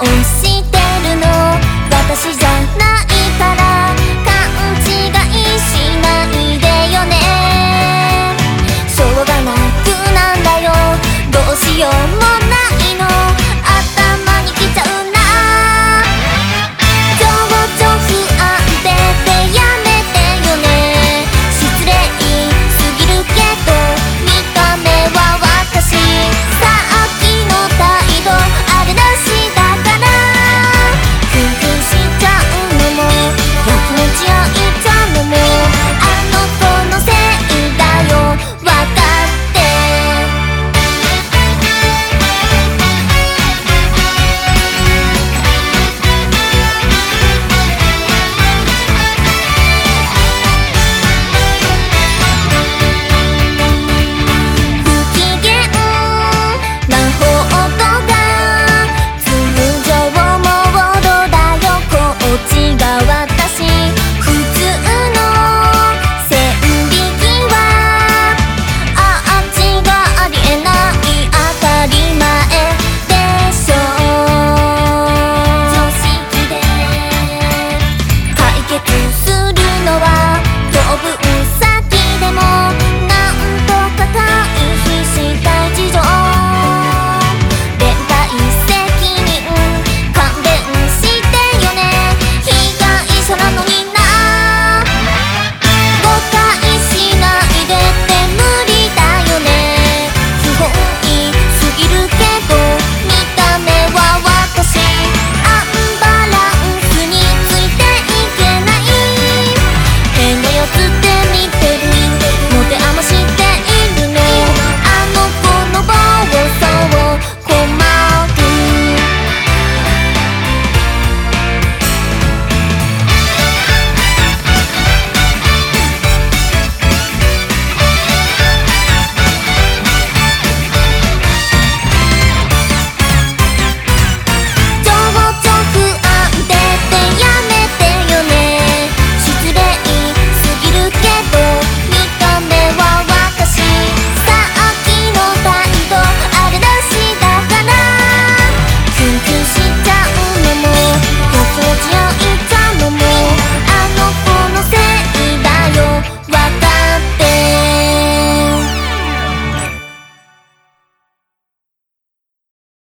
own see.